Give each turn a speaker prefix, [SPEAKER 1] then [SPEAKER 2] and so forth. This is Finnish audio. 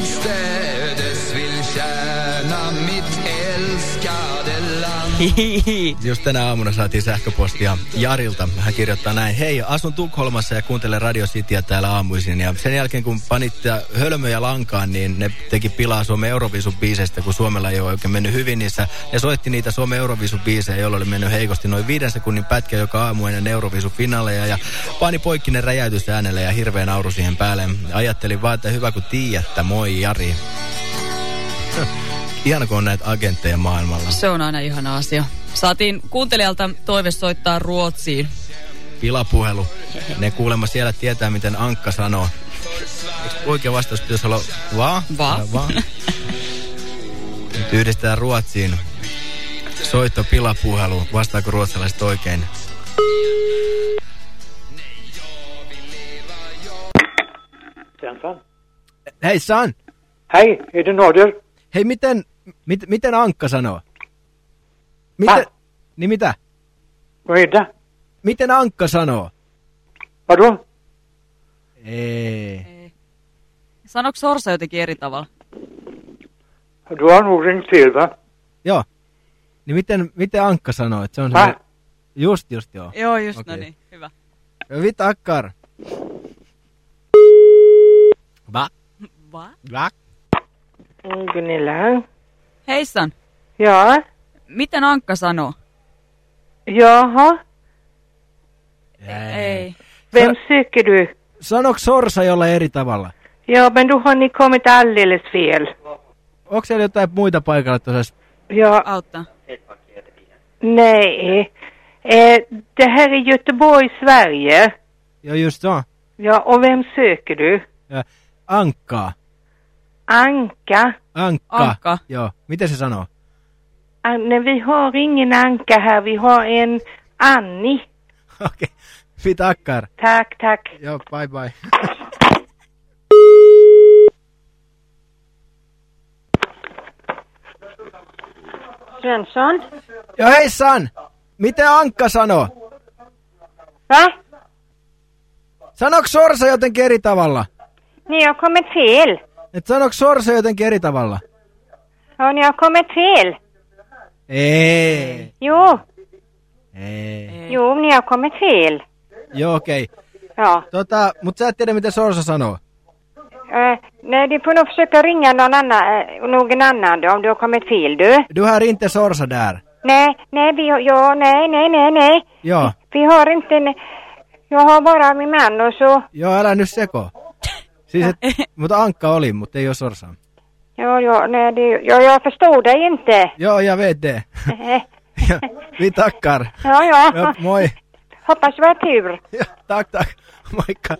[SPEAKER 1] jag
[SPEAKER 2] Just tänä aamuna saatiin sähköpostia Jarilta. Hän kirjoittaa näin. Hei, asun Tukholmassa ja kuuntelen Radio Cityä täällä aamuisin. Ja sen jälkeen kun panit hölmöjä lankaan, niin ne teki pilaa Suomen Eurovisun biiseistä, kun Suomella ei ole oikein mennyt hyvin niissä. Ne soitti niitä Suomen Eurovisun biisejä, joilla oli mennyt heikosti noin viiden sekunnin pätkä joka aamu ennen Eurovisun finaaleja. Ja pani poikkinen räjäytys äänelle ja hirveän nauru siihen päälle. Ajattelin vaan, että hyvä kun tiedätte. Moi Jari. Ihana, kun on näitä agentteja maailmalla.
[SPEAKER 3] Se on aina ihana asia. Saatiin kuuntelijalta toive soittaa Ruotsiin.
[SPEAKER 2] Pilapuhelu. Ne kuulemma siellä tietää, miten Ankka sanoo. Oikea vastaus pitäisi olla va?
[SPEAKER 3] Va.
[SPEAKER 2] va. Nyt yhdistetään Ruotsiin. Soitto pilapuhelu. Vastaako ruotsalaiset oikein?
[SPEAKER 4] Svensson.
[SPEAKER 2] Hei San!
[SPEAKER 4] Hej, är det Norder?
[SPEAKER 2] Hei, miten, mit, miten Ankka sanoo? Miten,
[SPEAKER 4] Ah.
[SPEAKER 2] niin mitä?
[SPEAKER 4] Vad är det?
[SPEAKER 2] Miten Ankka sanoo?
[SPEAKER 4] Vadå?
[SPEAKER 2] Ei.
[SPEAKER 3] Sanoiko Sorsa jotenkin eri tavalla?
[SPEAKER 4] Du har nog ringt fel va?
[SPEAKER 2] Joo. Niin miten, miten Ankka sanoo? Että se on se... Just, just joo.
[SPEAKER 3] Joo, just
[SPEAKER 2] Okei.
[SPEAKER 3] no niin. Hyvä.
[SPEAKER 2] Vit akkar. Va?
[SPEAKER 3] Va?
[SPEAKER 2] Va?
[SPEAKER 5] Gunilla.
[SPEAKER 3] Heissan,
[SPEAKER 5] Ja,
[SPEAKER 3] miten Ankka sanoo?
[SPEAKER 5] jaha.
[SPEAKER 3] Ei.
[SPEAKER 5] Vem söker du?
[SPEAKER 2] Sanoks Sorsa jolla eri tavalla?
[SPEAKER 5] Ja, men då har ni kommit alldeles fel.
[SPEAKER 2] Onko siellä jotain muita paikalla tuossa?
[SPEAKER 5] Ja,
[SPEAKER 3] Auttaa.
[SPEAKER 5] nej. Eh, det här är Göteborg, Sverige.
[SPEAKER 2] Joo, just så.
[SPEAKER 5] Ja, och vem söker du?
[SPEAKER 2] Ja, Ankkaa.
[SPEAKER 5] Anka.
[SPEAKER 2] Ankka.
[SPEAKER 3] Ankka.
[SPEAKER 2] Joo. Miten se sanoo?
[SPEAKER 5] An nej, vi har ingen Anka här. Vi har en Anni.
[SPEAKER 2] Okei. Vit akkar.
[SPEAKER 5] Tack, tack.
[SPEAKER 2] Joo, bye bye.
[SPEAKER 5] Svensson?
[SPEAKER 2] Joo, hei San! Miten Ankka sanoo?
[SPEAKER 5] Va?
[SPEAKER 2] Sanoks Sorsa jotenkin eri tavalla?
[SPEAKER 5] Ni har kommit fel.
[SPEAKER 2] Et sanoks Sorsa jotenkin eri tavalla?
[SPEAKER 5] Ja, ni har kommit fel.
[SPEAKER 2] Ei.
[SPEAKER 5] Jo,
[SPEAKER 2] Ei.
[SPEAKER 5] jo, ni har kommit fel.
[SPEAKER 2] Joo, okei.
[SPEAKER 5] Ja.
[SPEAKER 2] Tota, mut sä et tiedä miten Sorsa sanoo.
[SPEAKER 5] Eh, nej, du får nog försöka ringa någon annan, eh, någon annan då, om du har kommit fel du.
[SPEAKER 2] Du har inte Sorsa där.
[SPEAKER 5] Nej, nej, vi har, ja, nej, nej, nej, nej.
[SPEAKER 2] Joo.
[SPEAKER 5] Vi har inte, jag har bara min man och så,
[SPEAKER 2] Joo, älä nyt seko. Siis et, mutta Ankka oli, mutta ei ole Sorsa.
[SPEAKER 5] ja, ja, nej, det, ja, jag förstår dig inte.
[SPEAKER 2] Joo, jag vet det. Ja, Vi tackar.
[SPEAKER 5] ja, ja.
[SPEAKER 2] Ja, moi.
[SPEAKER 5] Hoppas har tur.
[SPEAKER 2] Ja, tack, tack. Moikka.